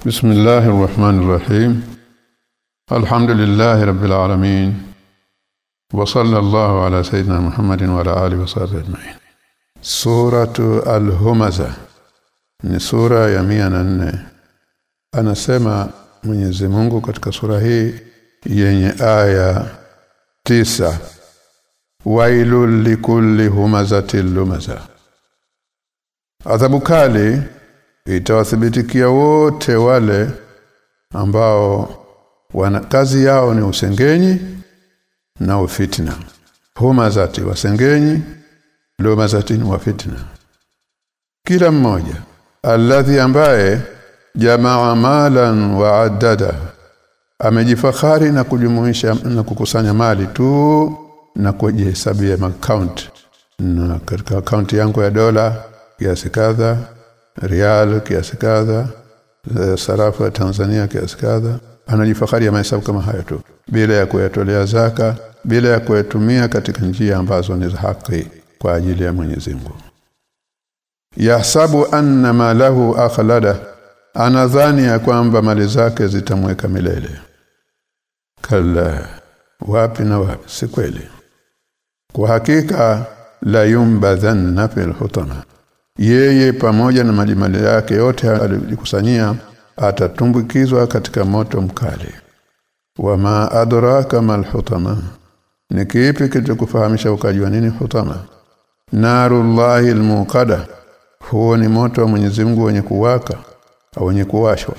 بسم الله الرحمن الرحيم الحمد لله رب العالمين وصلى الله على سيدنا محمد وعلى اله وصحبه اجمعين سوره الهمزه ni sura ya 104 anasema Mwenyezi Mungu katika sura hii yenye aya tisa wailul likulli humazatil lumaza adhabu kali itawathibitikia wote wale ambao wana kazi yao ni usengenyi na ufitna humazati wasengenyi lumazati wa fitna kila mmoja alladhi ambaye jamaa malan wa addada amejifakhari na kujumuisha na kukusanya mali tu na kujihesabia account na katika account yangu ya dola kiasi kadha rial kiasi kadha sarafu ya Tanzania kiasi kadha. Anajifakhari ya mahesabu kama hayo tu. Bila ya kuyatolea zaka bila ya kuyatumia katika njia ambazo ni za haki kwa ajili ya Mwenyezi Mungu. Yahsabu anna malahu akhlada anadhani ya kwamba mali zake zitamweka milele. Kala wapi na wapi? Si kweli. Kwa hakika la yumbadhanna fil hutama yeye pamoja na majimali yake yote alikusanyia atatumbukizwa katika moto mkali. Wama adraka mal hutama ni kipi kilichokufahamisha ukajua nini hutama? Narullahi almuqada. Huo ni moto wa Mwenyezi Mungu wenye kuwaka au wenye kuwashwa.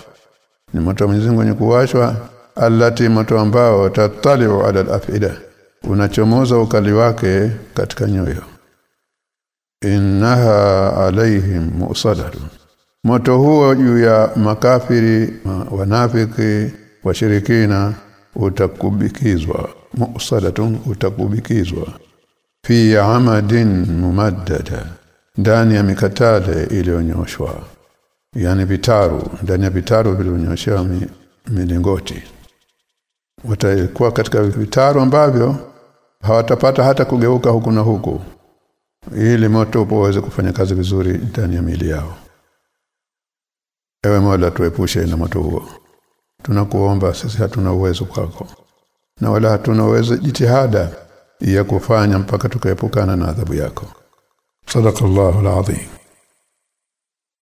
Ni moto wa Mwenyezi Mungu wenye kuwashwa allati moto ambao tataliu ala alafida. Unachomoza ukali wake katika nyoyo innaha alaihim musadatun moto huo juu ya makafiri wanafiki washirikina utakubikizwa. Musadatun utakubikizwa. Fi amadin mumaddada ndani ya mikatale iliyonyoshwa. Yani vitaru ndani ya vitaru vilivyonyoshwa milingoti. Watakuwa katika vitaru ambavyo hawatapata hata kugeuka huku na huku ili moto upo uweze kufanya kazi vizuri ndani ya miili yao. Ewe Mola tuepushe na moto huo. Tunakuomba sisi hatuna uwezo kwako. Na wala hatuna uwezo jitihada ya kufanya mpaka tukaepukana na adhabu yako. Sadaqallahu alazim